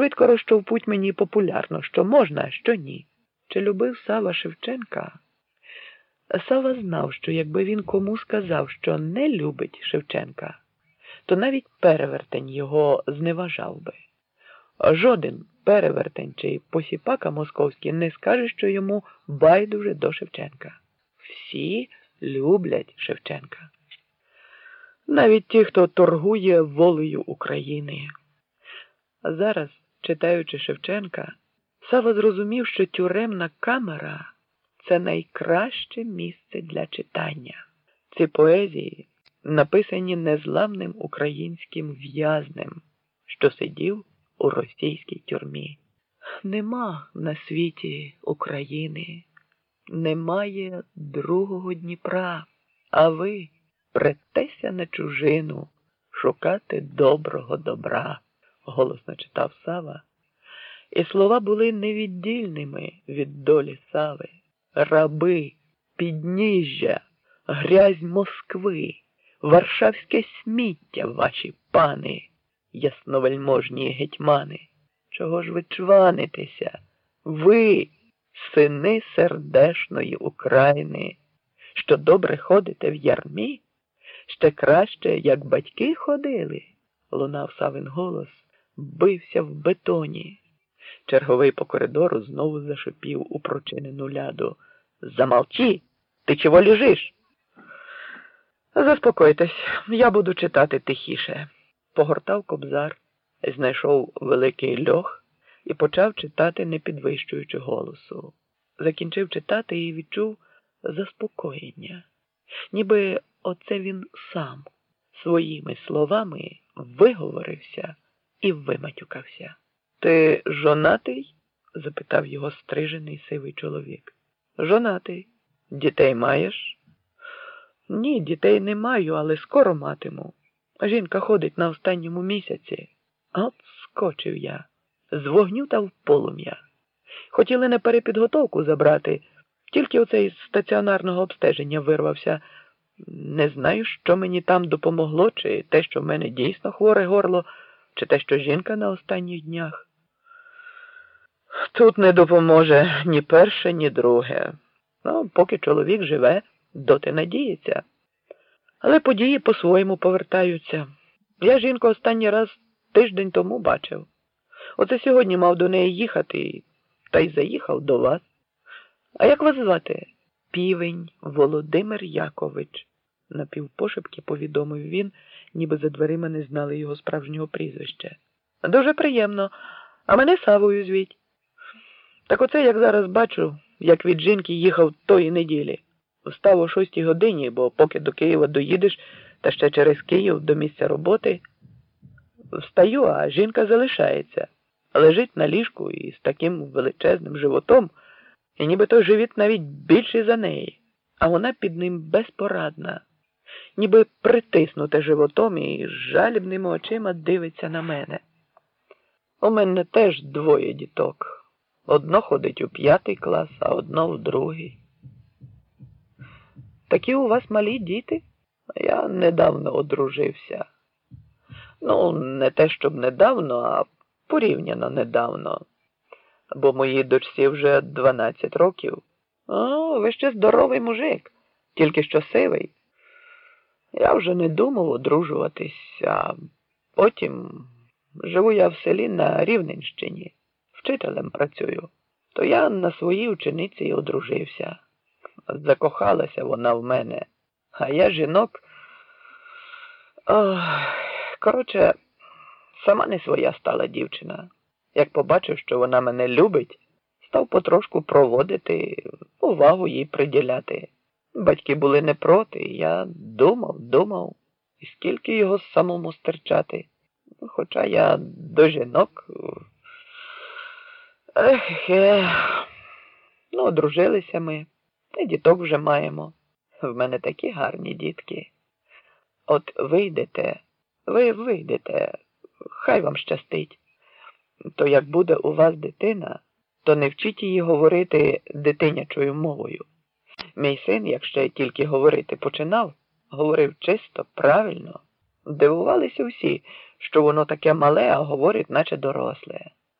швидко розчовпуть мені популярно, що можна, що ні. Чи любив Сава Шевченка? Сава знав, що якби він кому сказав, що не любить Шевченка, то навіть перевертень його зневажав би. Жоден перевертень чи посіпака московський не скаже, що йому байдуже до Шевченка. Всі люблять Шевченка. Навіть ті, хто торгує волею України. Зараз, читаючи Шевченка, Сава зрозумів, що тюремна камера це найкраще місце для читання. Ці поезії написані незламним українським в'язнем, що сидів у російській тюрмі. Нема на світі України, немає другого Дніпра, а ви претеся на чужину шукати доброго добра, голосно читав Сава. І слова були невіддільними від долі Сави, раби, підніжжя, грязь Москви, варшавське сміття, ваші пани, ясновельможні гетьмани. Чого ж ви чванитеся? Ви, сини сердешної України, що добре ходите в ярмі? Ще краще, як батьки ходили, лунав Савин голос, бився в бетоні. Черговий по коридору знову зашипів у прочинену ляду. Замолчи! Ти чого лежиш? Заспокойтесь, я буду читати тихіше. Погортав кобзар, знайшов великий льох і почав читати, не підвищуючи голосу. Закінчив читати і відчув заспокоєння, ніби оце він сам своїми словами виговорився і виматюкався. Ти жонатий? запитав його стрижений сивий чоловік. Жонатий. Дітей маєш? Ні, дітей не маю, але скоро матиму. Жінка ходить на останньому місяці. От скочив я. З вогню та в полум'я. Хотіли на перепідготовку забрати, тільки оцей з стаціонарного обстеження вирвався. Не знаю, що мені там допомогло, чи те, що в мене дійсно хворе горло, чи те, що жінка на останніх днях. Тут не допоможе ні перше, ні друге. Ну, поки чоловік живе, доти надіється. Але події по-своєму повертаються. Я жінку останній раз тиждень тому бачив. Оце сьогодні мав до неї їхати, та й заїхав до вас. А як вас звати? Півень Володимир Якович, напівпошепки повідомив він, ніби за дверима не знали його справжнього прізвища. Дуже приємно, а мене Савою звіть. Так оце, як зараз бачу, як від жінки їхав тої неділі. Встав о шостій годині, бо поки до Києва доїдеш, та ще через Київ до місця роботи. Встаю, а жінка залишається, лежить на ліжку і з таким величезним животом, і ніби той живіт навіть більший за неї, а вона під ним безпорадна, ніби притиснута животом і жалібними очима дивиться на мене. У мене теж двоє діток. Одно ходить у п'ятий клас, а одно в другий. Такі у вас малі діти? Я недавно одружився. Ну, не те, щоб недавно, а порівняно недавно. Бо моїй дочці вже 12 років. О, ви ще здоровий мужик, тільки що сивий. Я вже не думав одружуватись, а потім живу я в селі на Рівненщині, вчителем працюю. То я на своїй учениці й одружився. Закохалася вона в мене, а я жінок. Коротше, сама не своя стала дівчина. Як побачив, що вона мене любить, став потрошку проводити, увагу їй приділяти. Батьки були не проти, я думав, думав, і скільки його самому стерчати. Хоча я до жінок. Ех, ех. Ну, одружилися ми, і діток вже маємо. В мене такі гарні дітки. От вийдете, ви вийдете, хай вам щастить. То як буде у вас дитина, то не вчіть її говорити дитинячою мовою. Мій син, якщо тільки говорити починав, говорив чисто, правильно. Дивувалися всі, що воно таке мале, а говорить, наче доросле.